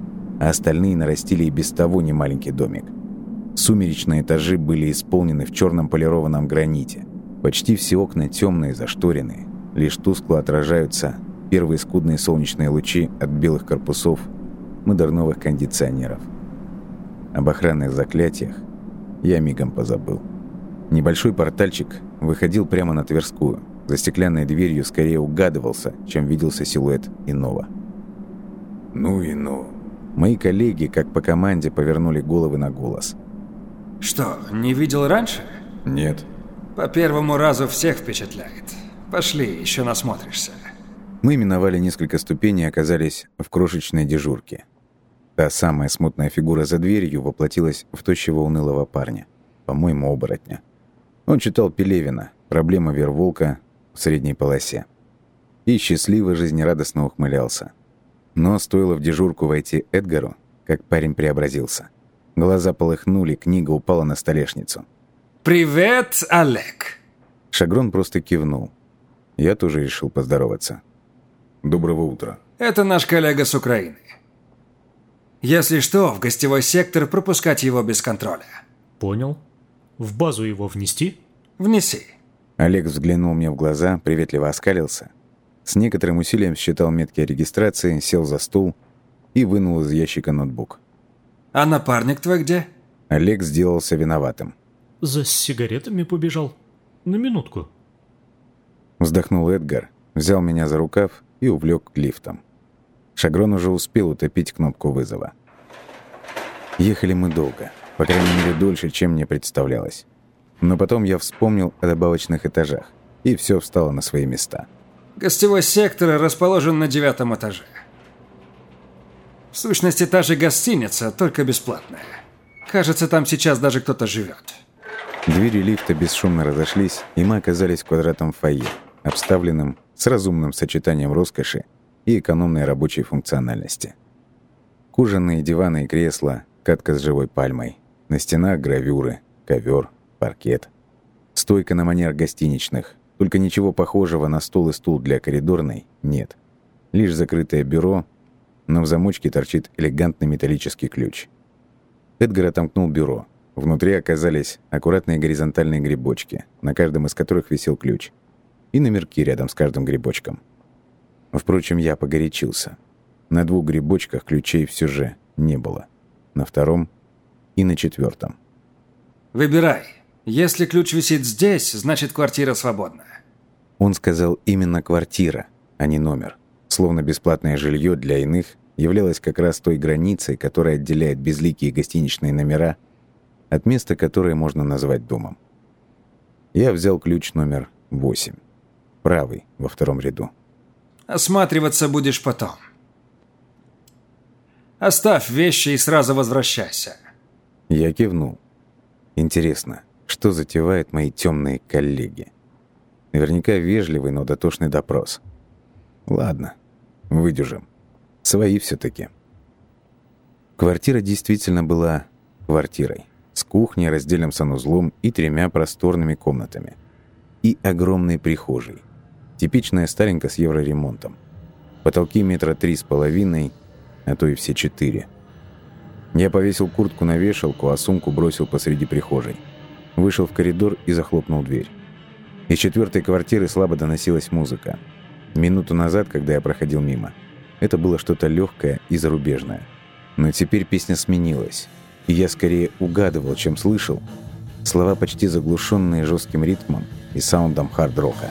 а остальные нарастили и без того немаленький домик. Сумеречные этажи были исполнены в черном полированном граните. Почти все окна темные, зашторенные, лишь тускло отражаются первые скудные солнечные лучи от белых корпусов модерновых кондиционеров. Об охранных заклятиях я мигом позабыл. Небольшой портальчик выходил прямо на Тверскую. За стеклянной дверью скорее угадывался, чем виделся силуэт иного. «Ну и ну!» Мои коллеги, как по команде, повернули головы на голос. «Что, не видел раньше?» «Нет». «По первому разу всех впечатляет. Пошли, еще насмотришься». Мы миновали несколько ступеней и оказались в крошечной дежурке. Та самая смутная фигура за дверью воплотилась в тощего унылого парня. По-моему, оборотня. Он читал Пелевина «Проблема Верволка в средней полосе». и счастливо жизнерадостно ухмылялся. Но стоило в дежурку войти Эдгару, как парень преобразился. Глаза полыхнули, книга упала на столешницу. «Привет, Олег!» Шагрон просто кивнул. Я тоже решил поздороваться. «Доброго утра». «Это наш коллега с Украины. Если что, в гостевой сектор пропускать его без контроля». Понял. В базу его внести? Внеси. Олег взглянул мне в глаза, приветливо оскалился. С некоторым усилием считал метки о регистрации, сел за стул и вынул из ящика ноутбук. «А напарник твой где?» Олег сделался виноватым. За сигаретами побежал. На минутку. Вздохнул Эдгар, взял меня за рукав и увлек к лифтам. Шагрон уже успел утопить кнопку вызова. Ехали мы долго, по крайней мере дольше, чем мне представлялось. Но потом я вспомнил о добавочных этажах, и все встало на свои места. Гостевой сектор расположен на девятом этаже. В сущности, та же гостиница, только бесплатная. Кажется, там сейчас даже кто-то живет. Двери лифта бесшумно разошлись, и мы оказались в квадратном фойе, обставленном с разумным сочетанием роскоши и экономной рабочей функциональности. Кужаные диваны и кресла, катка с живой пальмой, на стенах гравюры, ковер, паркет. Стойка на манер гостиничных, только ничего похожего на стол и стул для коридорной нет. Лишь закрытое бюро, но в замочке торчит элегантный металлический ключ. Эдгар отомкнул бюро. Внутри оказались аккуратные горизонтальные грибочки, на каждом из которых висел ключ. И номерки рядом с каждым грибочком. Впрочем, я погорячился. На двух грибочках ключей все же не было. На втором и на четвертом. Выбирай. Если ключ висит здесь, значит квартира свободна. Он сказал именно квартира, а не номер. Словно бесплатное жилье для иных являлось как раз той границей, которая отделяет безликие гостиничные номера от места, которое можно назвать домом. Я взял ключ номер 8. Правый, во втором ряду. Осматриваться будешь потом. Оставь вещи и сразу возвращайся. Я кивнул. Интересно, что затевают мои темные коллеги? Наверняка вежливый, но дотошный допрос. Ладно, выдержим. Свои все таки Квартира действительно была квартирой. С кухней, раздельным санузлом и тремя просторными комнатами. И огромной прихожей. Типичная старенькая с евроремонтом. Потолки метра три с половиной, а то и все четыре. Я повесил куртку на вешалку, а сумку бросил посреди прихожей. Вышел в коридор и захлопнул дверь. Из четвертой квартиры слабо доносилась музыка. Минуту назад, когда я проходил мимо, это было что-то легкое и зарубежное. Но теперь песня сменилась, и я скорее угадывал, чем слышал. Слова почти заглушенные жестким ритмом и саундом хард-рока.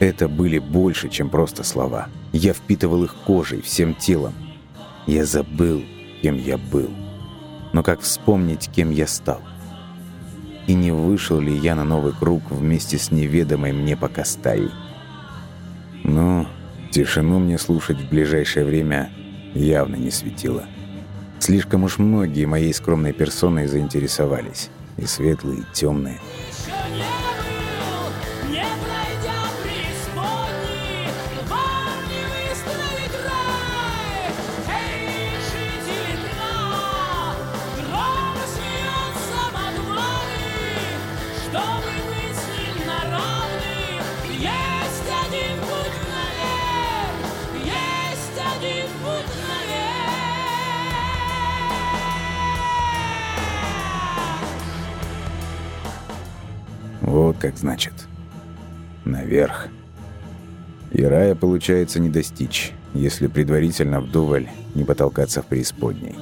Это были больше, чем просто слова. Я впитывал их кожей, всем телом. Я забыл, кем я был. Но как вспомнить, кем я стал? И не вышел ли я на новый круг вместе с неведомой мне пока стаей? Ну, тишину мне слушать в ближайшее время явно не светило. Слишком уж многие моей скромной персоной заинтересовались и светлые, и темные. Наверх. И рая получается не достичь, если предварительно вдоволь не потолкаться в преисподней.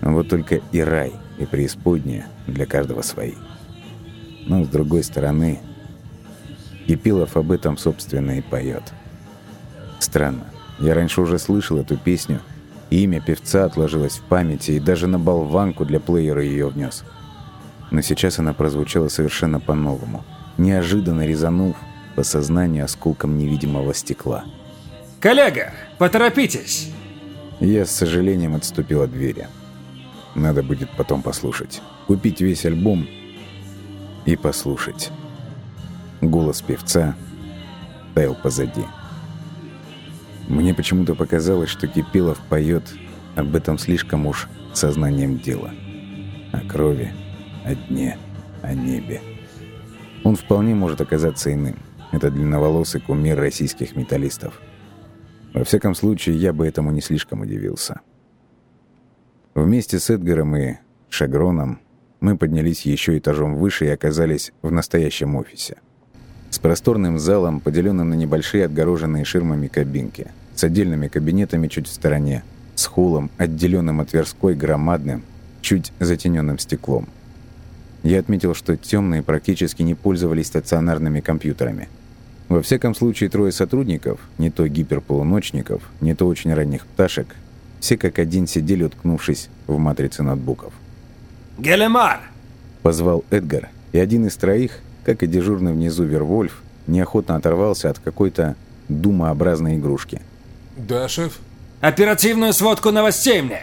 Вот только и рай, и преисподняя для каждого свои. Но с другой стороны, Кипилов об этом, собственно, и поет. Странно. Я раньше уже слышал эту песню, имя певца отложилось в памяти, и даже на болванку для плеера ее внес. Но сейчас она прозвучала совершенно по-новому, неожиданно резанув по сознанию осколком невидимого стекла. «Коллега, поторопитесь!» Я с сожалением отступил от двери. Надо будет потом послушать. Купить весь альбом и послушать. Голос певца таял позади. Мне почему-то показалось, что Кипелов поет об этом слишком уж сознанием дела. О крови, о дне, о небе. Он вполне может оказаться иным. Это длинноволосый кумир российских металлистов. Во всяком случае, я бы этому не слишком удивился. Вместе с Эдгаром и Шагроном мы поднялись еще этажом выше и оказались в настоящем офисе. С просторным залом, поделенным на небольшие отгороженные ширмами кабинки, с отдельными кабинетами чуть в стороне, с холлом, отделенным от верской громадным, чуть затененным стеклом. Я отметил, что темные практически не пользовались стационарными компьютерами. Во всяком случае, трое сотрудников, не то гиперполуночников, не то очень ранних пташек, все как один сидели, уткнувшись в матрицы ноутбуков. «Гелемар!» — позвал Эдгар, и один из троих, как и дежурный внизу Вервольф, неохотно оторвался от какой-то думообразной игрушки. «Да, шеф?» «Оперативную сводку новостей мне!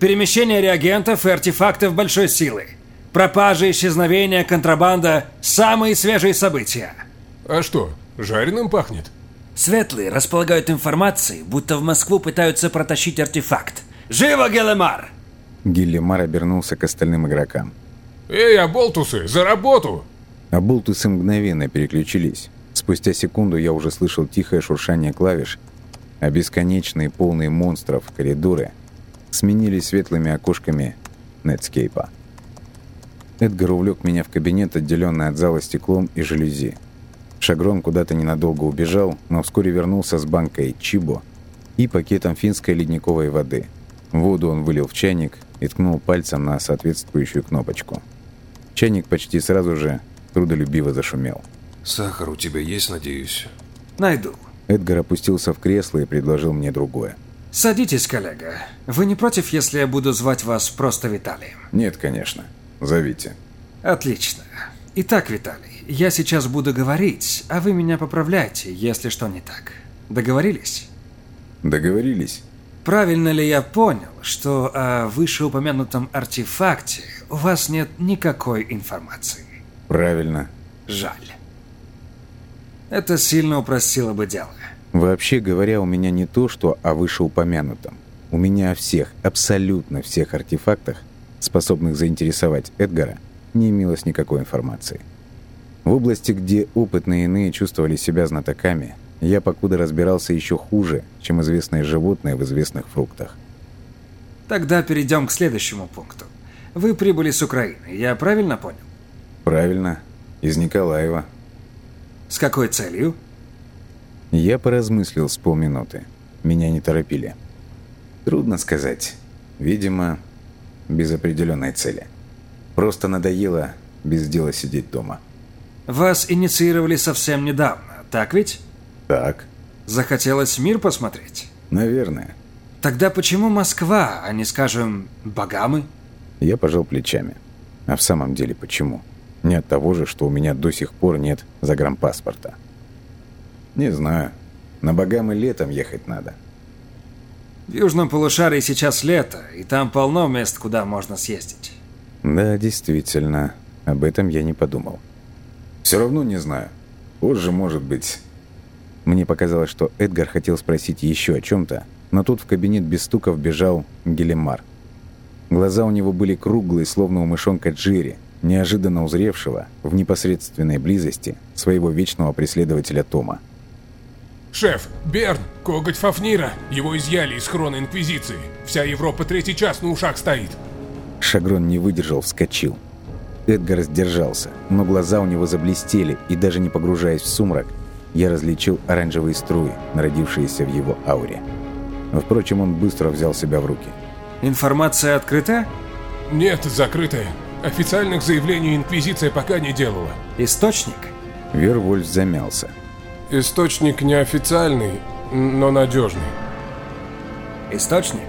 Перемещение реагентов и артефактов большой силы. Пропажи, исчезновения, контрабанда – самые свежие события». «А что, жареным пахнет?» Светлые располагают информацией, будто в Москву пытаются протащить артефакт. «Живо, Гелемар!» Гиллимар обернулся к остальным игрокам. «Эй, оболтусы, за работу!» Оболтусы мгновенно переключились. Спустя секунду я уже слышал тихое шуршание клавиш, а бесконечные полные монстров коридоры сменились светлыми окошками нетскейпа. Эдгар увлек меня в кабинет, отделенный от зала стеклом и жалюзи. Шагрон куда-то ненадолго убежал, но вскоре вернулся с банкой чибо и пакетом финской ледниковой воды. Воду он вылил в чайник и ткнул пальцем на соответствующую кнопочку. Чайник почти сразу же трудолюбиво зашумел. Сахар у тебя есть, надеюсь? Найду. Эдгар опустился в кресло и предложил мне другое. Садитесь, коллега. Вы не против, если я буду звать вас просто Виталием? Нет, конечно. Зовите. Отлично. Итак, Виталий, я сейчас буду говорить, а вы меня поправляйте, если что не так. Договорились? Договорились. Правильно ли я понял, что о вышеупомянутом артефакте у вас нет никакой информации? Правильно. Жаль. Это сильно упростило бы дело. Вообще говоря, у меня не то, что о вышеупомянутом. У меня о всех, абсолютно всех артефактах, способных заинтересовать Эдгара, не имелось никакой информации. В области, где опытные иные чувствовали себя знатоками, я покуда разбирался еще хуже, чем известные животные в известных фруктах. Тогда перейдем к следующему пункту. Вы прибыли с Украины, я правильно понял? Правильно. Из Николаева. С какой целью? Я поразмыслил с полминуты. Меня не торопили. Трудно сказать. Видимо, без определенной цели. Просто надоело без дела сидеть дома. Вас инициировали совсем недавно, так ведь? Так. Захотелось мир посмотреть? Наверное. Тогда почему Москва, а не, скажем, Багамы? Я пожал плечами. А в самом деле почему? Не от того же, что у меня до сих пор нет загранпаспорта. Не знаю. На Багамы летом ехать надо. В южном полушарии сейчас лето, и там полно мест, куда можно съездить. Да, действительно. Об этом я не подумал. Все равно не знаю. Позже, может быть. Мне показалось, что Эдгар хотел спросить еще о чем-то, но тут в кабинет без стука вбежал Гелемар. Глаза у него были круглые, словно у мышонка Джерри, неожиданно узревшего в непосредственной близости своего вечного преследователя Тома. «Шеф, Берн, коготь Фафнира. Его изъяли из хрона Инквизиции. Вся Европа третий час на ушах стоит». Шагрон не выдержал, вскочил. Эдгар сдержался, но глаза у него заблестели, и даже не погружаясь в сумрак, я различил оранжевые струи, народившиеся в его ауре. Но, впрочем, он быстро взял себя в руки. Информация открыта? Нет, закрытая. Официальных заявлений Инквизиция пока не делала. Источник? Вервольф замялся. Источник неофициальный, но надежный. Источник?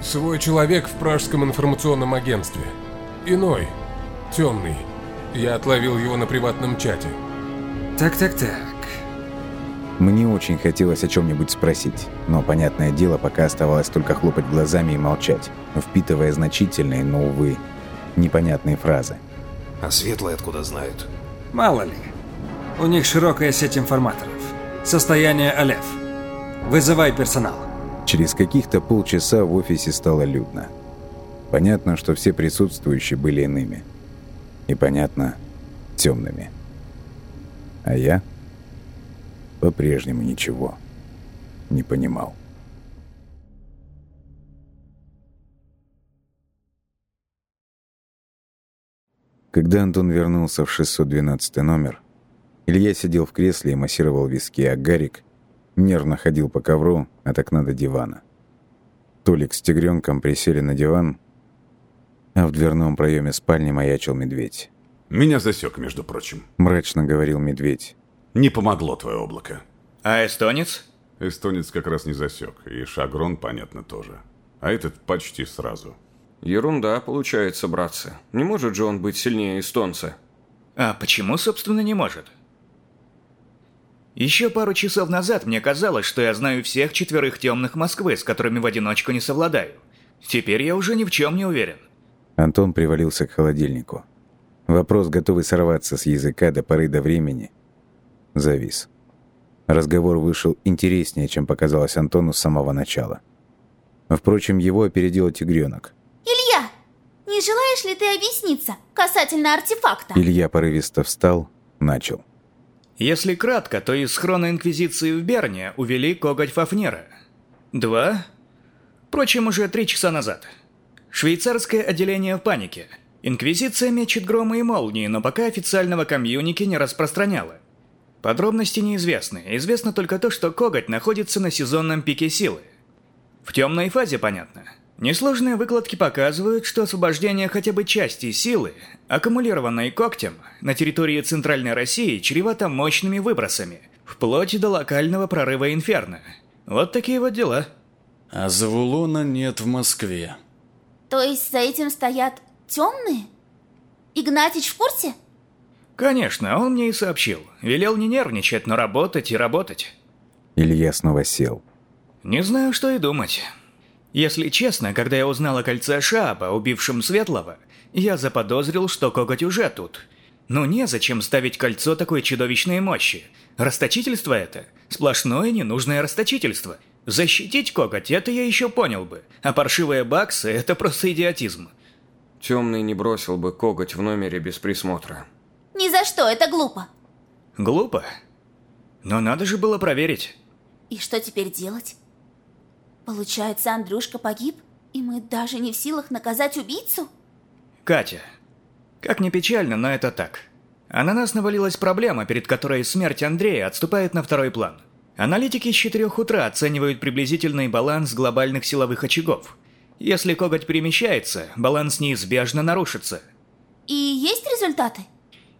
Свой человек в пражском информационном агентстве. Иной. Темный. Я отловил его на приватном чате. Так-так-так. Мне очень хотелось о чем-нибудь спросить, но, понятное дело, пока оставалось только хлопать глазами и молчать, впитывая значительные, но, увы, непонятные фразы. А светлые откуда знают? Мало ли. У них широкая сеть информаторов. Состояние Алеф. Вызывай персонал. Через каких-то полчаса в офисе стало людно. Понятно, что все присутствующие были иными. И понятно, темными. А я по-прежнему ничего не понимал. Когда Антон вернулся в 612 номер, Илья сидел в кресле и массировал виски, а Гарик нервно ходил по ковру от окна до дивана. Толик с тигренком присели на диван, а в дверном проеме спальни маячил медведь. «Меня засек, между прочим», — мрачно говорил медведь. «Не помогло твое облако». А эстонец? Эстонец как раз не засек, и Шагрон, понятно, тоже. А этот почти сразу. Ерунда получается, братцы. Не может же он быть сильнее эстонца. А почему, собственно, не может? Еще пару часов назад мне казалось, что я знаю всех четверых темных Москвы, с которыми в одиночку не совладаю. Теперь я уже ни в чем не уверен. Антон привалился к холодильнику. Вопрос, готовый сорваться с языка до поры до времени, завис. Разговор вышел интереснее, чем показалось Антону с самого начала. Впрочем, его опередил тигренок. Илья, не желаешь ли ты объясниться касательно артефакта? Илья порывисто встал, начал. Если кратко, то из хрона Инквизиции в Берне увели коготь Фафнера. Два? Впрочем, уже три часа назад. Швейцарское отделение в панике. Инквизиция мечет громы и молнии, но пока официального комьюники не распространяла. Подробности неизвестны. Известно только то, что коготь находится на сезонном пике силы. В темной фазе, понятно. Несложные выкладки показывают, что освобождение хотя бы части силы, аккумулированной когтем, на территории Центральной России чревато мощными выбросами, вплоть до локального прорыва инферно. Вот такие вот дела. А Завулона нет в Москве. То есть за этим стоят темные? Игнатич в курсе? Конечно, он мне и сообщил. Велел не нервничать, но работать и работать. Илья снова сел. Не знаю, что и думать. Если честно, когда я узнал о кольце Шаба, убившем Светлого, я заподозрил, что коготь уже тут. Но незачем ставить кольцо такой чудовищной мощи. Расточительство это. Сплошное ненужное расточительство. Защитить коготь это я еще понял бы. А паршивые баксы это просто идиотизм. Темный не бросил бы коготь в номере без присмотра. Ни за что, это глупо. Глупо? Но надо же было проверить. И что теперь делать? Получается, Андрюшка погиб, и мы даже не в силах наказать убийцу? Катя, как ни печально, но это так. А на нас навалилась проблема, перед которой смерть Андрея отступает на второй план. Аналитики с 4 утра оценивают приблизительный баланс глобальных силовых очагов. Если коготь перемещается, баланс неизбежно нарушится. И есть результаты?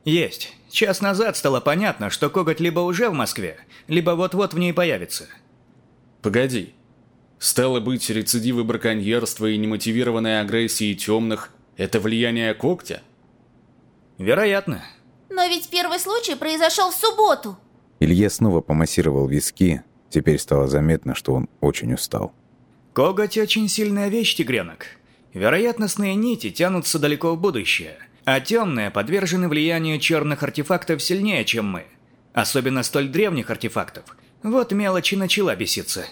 Есть. Час назад стало понятно, что коготь либо уже в Москве, либо вот-вот в ней появится. Погоди. Стало быть, рецидивы браконьерства и немотивированной агрессии темных – это влияние когтя? Вероятно. Но ведь первый случай произошел в субботу. Илья снова помассировал виски. Теперь стало заметно, что он очень устал. Коготь очень сильная вещь, тигренок. Вероятностные нити тянутся далеко в будущее, а темные подвержены влиянию черных артефактов сильнее, чем мы. Особенно столь древних артефактов. Вот мелочи начала беситься.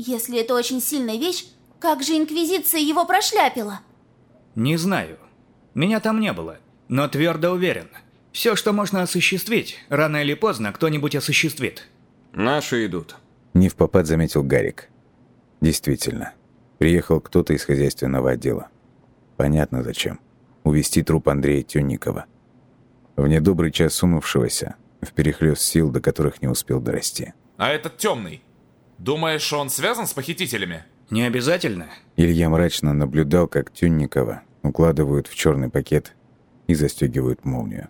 Если это очень сильная вещь, как же Инквизиция его прошляпила? Не знаю. Меня там не было, но твердо уверен. Все, что можно осуществить, рано или поздно кто-нибудь осуществит. Наши идут. Не в попад заметил Гарик. Действительно. Приехал кто-то из хозяйственного отдела. Понятно зачем. увести труп Андрея Тюнникова. В недобрый час сунувшегося, в перехлёст сил, до которых не успел дорасти. А этот темный. Думаешь, он связан с похитителями? Не обязательно. Илья мрачно наблюдал, как Тюнникова укладывают в черный пакет и застегивают молнию.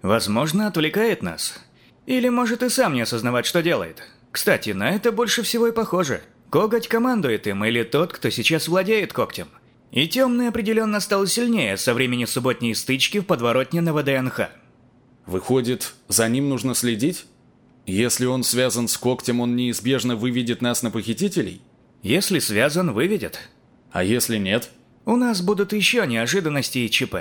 Возможно, отвлекает нас. Или может и сам не осознавать, что делает. Кстати, на это больше всего и похоже. Коготь командует им, или тот, кто сейчас владеет когтем. И темный определенно стал сильнее со времени субботней стычки в подворотне на ВДНХ. Выходит, за ним нужно следить? Если он связан с когтем, он неизбежно выведет нас на похитителей? Если связан, выведет. А если нет? У нас будут еще неожиданности и ЧП.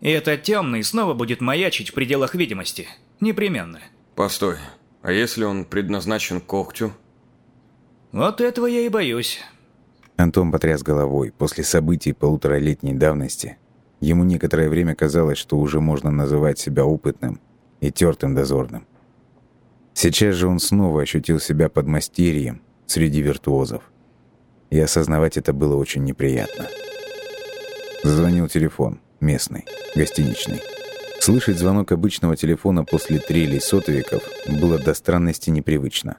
И этот темный снова будет маячить в пределах видимости. Непременно. Постой, а если он предназначен когтю? Вот этого я и боюсь. Антон потряс головой. После событий полуторалетней давности ему некоторое время казалось, что уже можно называть себя опытным и тертым дозорным. Сейчас же он снова ощутил себя подмастерьем среди виртуозов. И осознавать это было очень неприятно. Зазвонил телефон. Местный. Гостиничный. Слышать звонок обычного телефона после трелей сотовиков было до странности непривычно.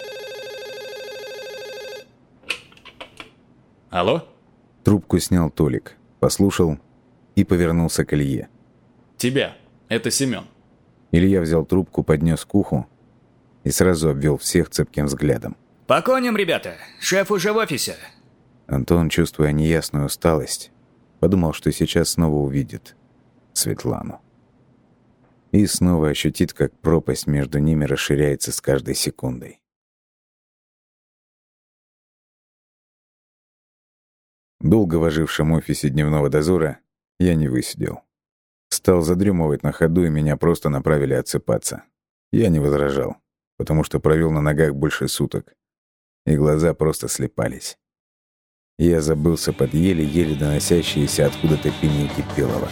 Алло? Трубку снял Толик, послушал и повернулся к Илье. Тебя. Это Семен. Илья взял трубку, поднес к уху и сразу обвел всех цепким взглядом. «По коням, ребята! Шеф уже в офисе!» Антон, чувствуя неясную усталость, подумал, что сейчас снова увидит Светлану. И снова ощутит, как пропасть между ними расширяется с каждой секундой. Долго в ожившем офисе дневного дозора я не высидел. Стал задремывать на ходу, и меня просто направили отсыпаться. Я не возражал, потому что провел на ногах больше суток, и глаза просто слепались. Я забылся под еле-еле доносящиеся откуда-то пение Кипелова.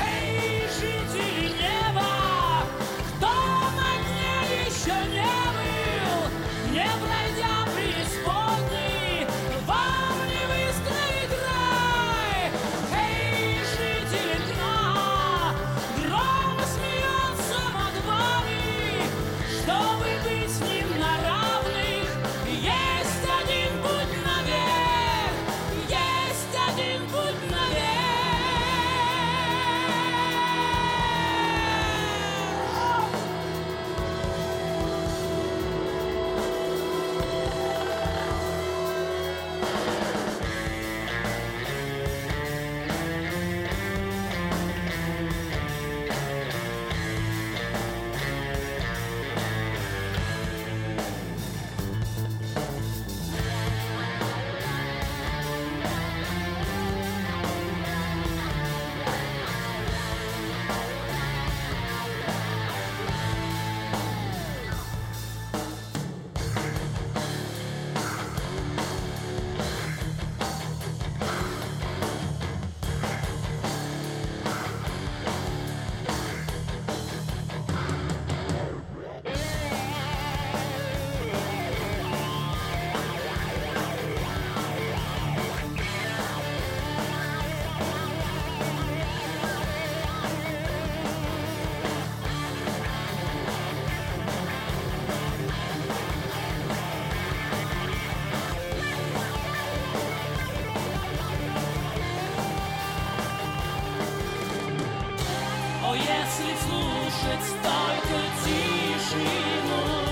Слушать только тишину,